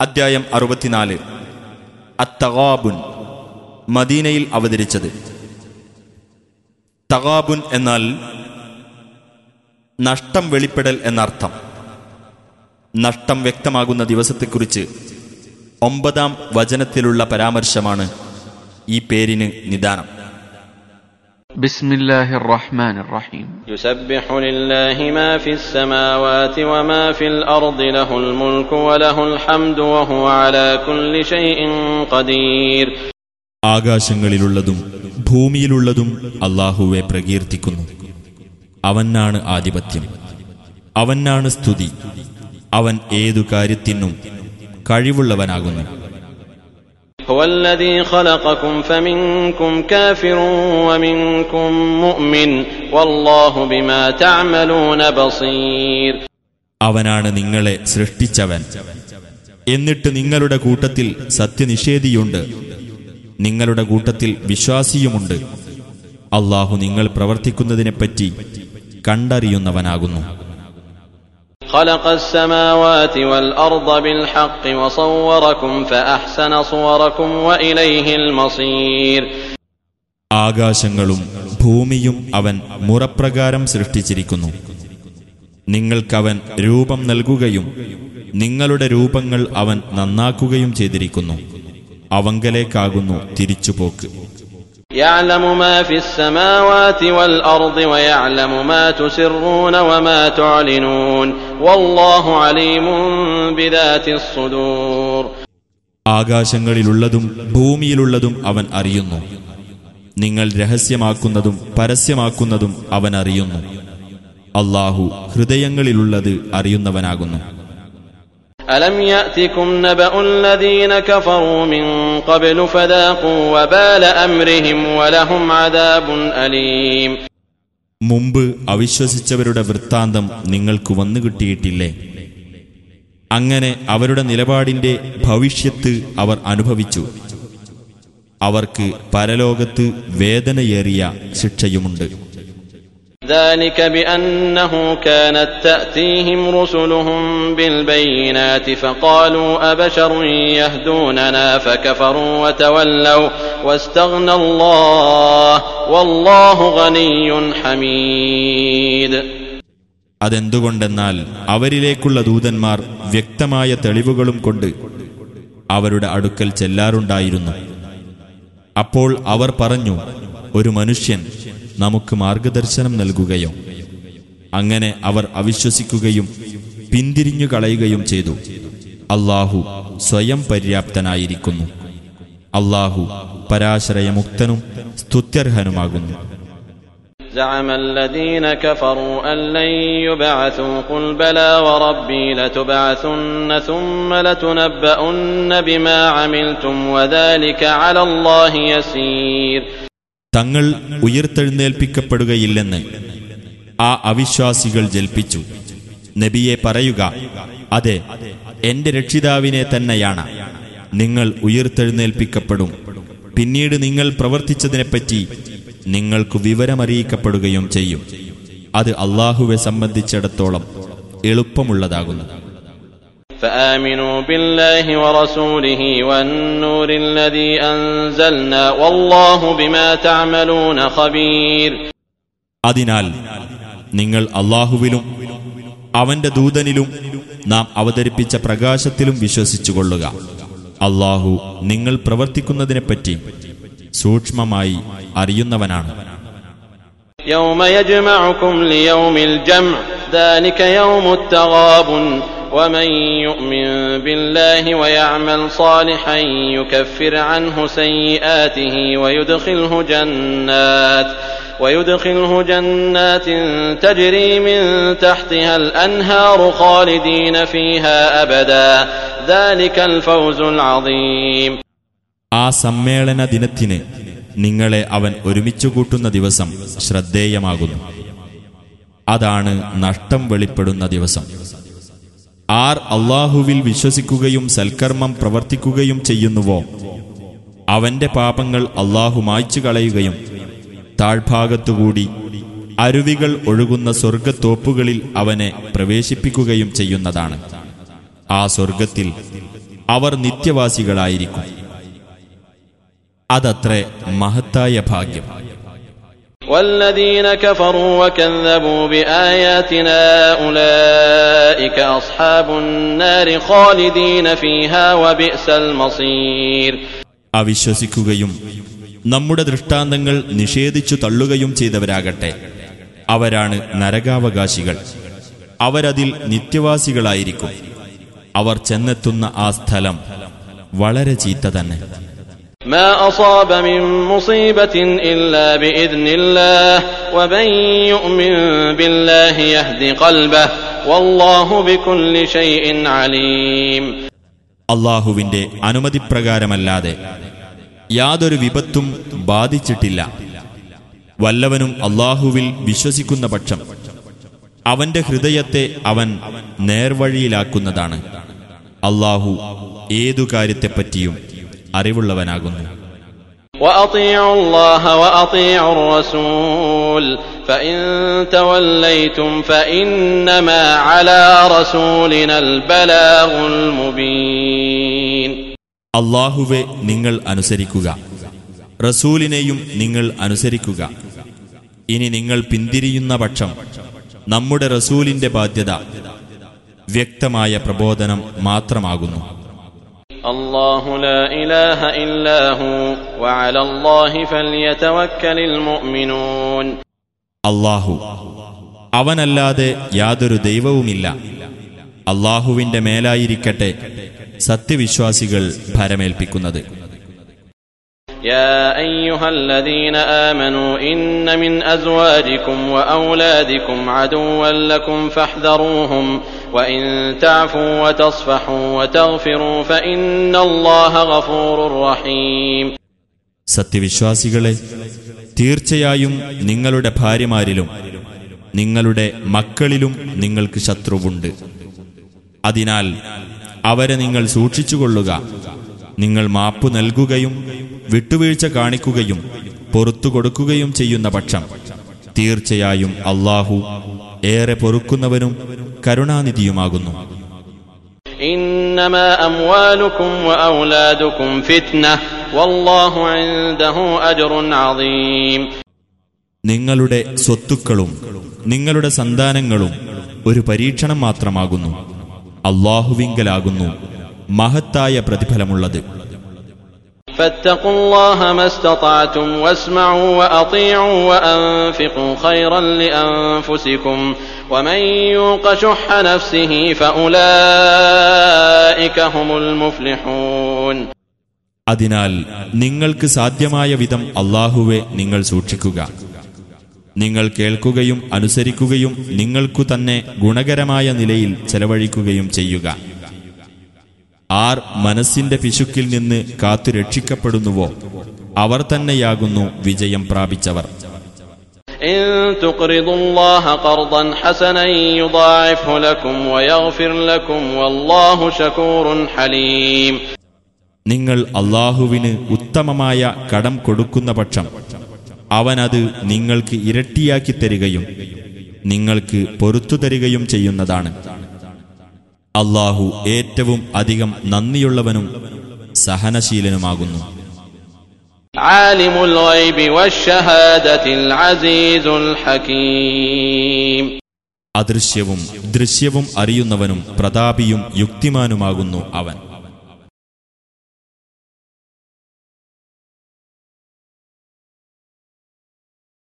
അദ്ധ്യായം അറുപത്തിനാല്. അത്തഗാബുൻ മദീനയിൽ അവതരിച്ചത്. തഗാബുൻ എന്നാൽ നഷ്ടം വെളിപ്പെടൽ എന്നർത്ഥം. നഷ്ടം വ്യക്തമാകുന്ന ദിവസത്തെക്കുറിച്ച് ഒമ്പതാം വചനത്തിലുള്ള പരാമർശമാണ് ഈ പേരിന് നിദാനം. بسم الله الرحمن الرحيم يسبح لله ما في السماوات وما في الأرض له الملك وله الحمد وهو على كل شيء قدير ആകാശങ്ങളിലുള്ളതും ഭൂമിയിലുള്ളതും അള്ളാഹുവെ പ്രകീർത്തിക്കുന്നു അവനാണ് ആധിപത്യം അവനാണ് സ്തുതി അവൻ ഏതു കാര്യത്തിനും കഴിവുള്ളവനാകുന്നു هو الذي خلقكم فمنكم كافر ومنكم مؤمن والله بما تعملون بصير അവനാണ് നിങ്ങളെ സൃഷ്ടിച്ചവൻ എന്നിട്ട് നിങ്ങളുടെ കൂട്ടത്തിൽ സത്യനിഷേധിയുണ്ട് നിങ്ങളുടെ കൂട്ടത്തിൽ വിശ്വാസിയുമുണ്ട് അള്ളാഹു നിങ്ങൾ പ്രവർത്തിക്കുന്നതിനെപ്പറ്റി കണ്ടറിയുന്നവനാകുന്നു خلق السماوات والأرض بالحق وصوركم فأحسن صوركم وإليه المصير ആകാശങ്ങളും ഭൂമിയും അവൻ മുറപ്രകാരം സൃഷ്ടിച്ചിരിക്കുന്നു നിങ്ങൾക്കവൻ രൂപം നൽകുകയും നിങ്ങളുടെ രൂപങ്ങൾ അവൻ നന്നാക്കുകയും ചെയ്തിരിക്കുന്നു അവങ്കലേക്കാകുന്നു തിരിച്ചുപോക്ക് يعلم ما في السماوات والأرض ويعلم ما تسرون وما تعلنون والله عليم بذات الصدور ആകാശങ്ങളിലുള്ളതും ഭൂമിയിലുള്ളതും അവൻ അറിയുന്നു നിങ്ങൾ രഹസ്യമാക്കുന്നതും പരസ്യമാക്കുന്നതും അവൻ അറിയുന്നു അള്ളാഹു ഹൃദയങ്ങളിലുള്ളത് അറിയുന്നവനാകുന്നു ألم يأتكم نبأ الذين كفروا من قبل فذاقوا وبال أمرهم ولهم عذاب أليم മുമ്പ് അവിശ്വസിച്ചവരുടെ വൃത്താന്തം നിങ്ങൾക്ക് വന്നു കിട്ടിയിട്ടില്ലേ അങ്ങനെ അവരുടെ നിലപാടിന്റെ ഭവിഷ്യത്ത് അവർ അനുഭവിച്ചു അവർക്ക് പരലോകത്ത് വേദനയേറിയ ശിക്ഷയുമുണ്ട് ذلك بأنه كانت تأتيهم رسلهم بالبينات فقالوا أبشر يهدوننا فكفروا وتولوا واستغنى الله والله غني حميد അതെന്തുകൊണ്ടെന്നാൽ അവരിലേക്കുള്ള ദൂതന്മാർ വ്യക്തമായ തെളിവുകളും കൊണ്ട് അവരുടെ അടുക്കൽ ചെല്ലാറുണ്ടായിരുന്നു അപ്പോൾ അവർ പറഞ്ഞു ഒരു മനുഷ്യൻ നമുക്ക് മാർഗദർശനം നൽകുകയോ അങ്ങനെ അവർ അവിശ്വസിക്കുകയും പിന്തിരിഞ്ഞു കളയുകയും ചെയ്തു അള്ളാഹു സ്വയം പര്യാപ്തനായിരിക്കുന്നു അള്ളാഹു പരാശ്രയമുക്തനും സ്തുത്യർഹനുമാകുന്നു زعم الذين كفروا أن لن يبعثوا قل بلى وربي لتبعثن ثم لتنبؤن بما عملتم وذلك على الله يسير തങ്ങൾ ഉയർത്തെഴുന്നേൽപ്പിക്കപ്പെടുകയില്ലെന്ന് ആ അവിശ്വാസികൾ ജൽപ്പിച്ചു. നബിയെ പറയുക അതെ എന്റെ രക്ഷിതാവിനെ തന്നെയാണ്. നിങ്ങൾ ഉയർത്തെഴുന്നേൽപ്പിക്കപ്പെടും. പിന്നീട് നിങ്ങൾ പ്രവർത്തിച്ചതിനെപ്പറ്റി നിങ്ങൾക്ക് വിവരമറിയിക്കപ്പെടുകയും ചെയ്യും. അത് അള്ളാഹുവെ സംബന്ധിച്ചിടത്തോളം എളുപ്പമുള്ളതാകുന്നു. فآمنوا بالله ورسوله والنور الذي أنزلنا والله بما تعملون خبير അതിനാൽ നിങ്ങൾ അള്ളാഹുവിലും അവന്റെ ദൂതനിലും നാം അവതരിപ്പിച്ച പ്രകാശത്തിലും വിശ്വസിച്ചുകൊള്ളുക അള്ളാഹു നിങ്ങൾ പ്രവർത്തിക്കുന്നതിനെപ്പറ്റി സൂക്ഷ്മമായി അറിയുന്നവനാണ് يوم يجمعكم ليوم الجمع ذلك يوم التغابن ومن يؤمن بالله ويعمل صالحا يكفر عنه سيئاته ويدخله جنات ويدخله جنات تجري من تحتها الأنهار خالدين فيها أبدا ذلك الفوز العظيم ആ സമ്മേളന ദിനത്തിന് നിങ്ങളെ അവൻ ഒരുമിച്ചു കൂട്ടുന്ന ദിവസം ശ്രദ്ധേയമാകുന്നു അതാണ് നഷ്ടം വെളിപ്പെടുന്ന ദിവസം ആർ അള്ളാഹുവിൽ വിശ്വസിക്കുകയും സൽക്കർമ്മം പ്രവർത്തിക്കുകയും ചെയ്യുന്നുവോ? അവന്റെ പാപങ്ങൾ അള്ളാഹു മായ്ച്ചു കളയുകയും താഴ്ഭാഗത്തുകൂടി അരുവികൾ ഒഴുകുന്ന സ്വർഗത്തോപ്പുകളിൽ അവനെ പ്രവേശിപ്പിക്കുകയും ചെയ്യുന്നതാണ്. ആ സ്വർഗത്തിൽ അവർ നിത്യവാസികളായിരിക്കും. അതത്രേ മഹത്തായ ഭാഗ്യം. والذين كفروا وكذبوا بآياتنا أولئك أصحاب النار خالدين فيها وبئس المصير അവിശ്വസിക്കുകയും നമ്മുടെ ദൃഷ്ടാന്തങ്ങൾ നിഷേധിച്ചു തള്ളുകയും ചെയ്തവരാകട്ടെ അവരാണ് നരകാവകാശികൾ അവരതിൽ നിത്യവാസികളായിരിക്കും അവർ ചെന്നെത്തുന്ന ആ സ്ഥലം വളരെ ചീത്ത തന്നെ ما أصاب من مصيبة إلا بإذن الله ومن يؤمن بالله يهد قلبه والله بكل شيء عليم അള്ളാഹുവിന്റെ അനുമതിപ്രകാരമല്ലാതെ യാതൊരു വിപത്തും ബാധിച്ചിട്ടില്ല വല്ലവനും അള്ളാഹുവിൽ വിശ്വസിക്കുന്ന പക്ഷം അവന്റെ ഹൃദയത്തെ അവൻ നേർവഴിയിലാക്കുന്നതാണ് അള്ളാഹു ഏതു കാര്യത്തെപ്പറ്റിയും അറിവുള്ളവനാകുന്നു وأطيعوا الله وأطيعوا الرسول فإن توليتم فإنما على رسولنا البلاغ المبين അള്ളാഹുവെ നിങ്ങൾ അനുസരിക്കുക റസൂലിനെയും നിങ്ങൾ അനുസരിക്കുക ഇനി നിങ്ങൾ പിന്തിരിയുന്ന പക്ഷം നമ്മുടെ റസൂലിന്റെ ബാധ്യത വ്യക്തമായ പ്രബോധനം മാത്രമാകുന്നു الله لا إله إلا هو وعلى الله فليتوكل المؤمنون അള്ളാഹു അവനല്ലാതെ യാതൊരു ദൈവവുമില്ല അള്ളാഹുവിന്റെ മേലായിരിക്കട്ടെ സത്യവിശ്വാസികൾ ഭരമേൽപ്പിക്കുന്നത് يا أيها الذين آمنوا إن من أزواجكم وأولادكم عدوا لكم فاحذروهم وإن تعفوا وتصفحوا وتغفروا فإن الله غفور رحيم സത്യവിശ്വാസികളെ തീർച്ചയായും നിങ്ങളുടെ ഭാര്യമാരിലും നിങ്ങളുടെ മക്കളിലും നിങ്ങൾക്ക് ശത്രുവുണ്ട് അതിനാൽ അവരെ നിങ്ങൾ സൂക്ഷിച്ചുകൊള്ളുക നിങ്ങൾ മാപ്പു നൽകുകയും വിട്ടുവീഴ്ച കാണിക്കുകയും പൊറത്തു കൊടുക്കുകയും ചെയ്യുന്ന പക്ഷം തീർച്ചയായും അള്ളാഹു ഏറെ പൊറുക്കുന്നവനും കരുണാനിധിയുമാകുന്നു. നിങ്ങളുടെ സ്വത്തുക്കളും നിങ്ങളുടെ സന്താനങ്ങളും ഒരു പരീക്ഷണം മാത്രമാകുന്നു. അള്ളാഹുവിങ്കലാകുന്നു മഹത്തായ പ്രതിഫലമുള്ളത്. فاتقوا الله ما استطعتم واسمعوا وأطيعوا وأنفقوا خيرا لأنفسكم ومن يوق شح نفسه فأولئك هم المفلحون അതിനാൽ നിങ്ങൾക്ക് സാധ്യമായ വിധം അള്ളാഹുവെ നിങ്ങൾ സൂക്ഷിക്കുക നിങ്ങൾ കേൾക്കുകയും അനുസരിക്കുകയും നിങ്ങൾക്കു തന്നെ ഗുണകരമായ നിലയിൽ ചെലവഴിക്കുകയും ചെയ്യുക ആർ മനസ്സിന്റെ പിശുക്കിൽ നിന്ന് കാത്തു രക്ഷിക്കപ്പെടുന്നുവോ? അവർ തന്നെയാകുന്നു വിജയം പ്രാപിച്ചവർ. നിങ്ങൾ അള്ളാഹുവിന് ഉത്തമമായ കടം കൊടുക്കുന്ന പക്ഷം അവനത് നിങ്ങൾക്ക് ഇരട്ടിയാക്കി തരികയും നിങ്ങൾക്ക് പൊറത്തു തരികയും ചെയ്യുന്നതാണ്. അള്ളാഹു ഏറ്റവും അധികം നന്ദിയുള്ളവനും സഹനശീലനുമാകുന്നു. അദൃശ്യവും ദൃശ്യവും അറിയുന്നവനും പ്രതാപിയും യുക്തിമാനുമാകുന്നു അവൻ.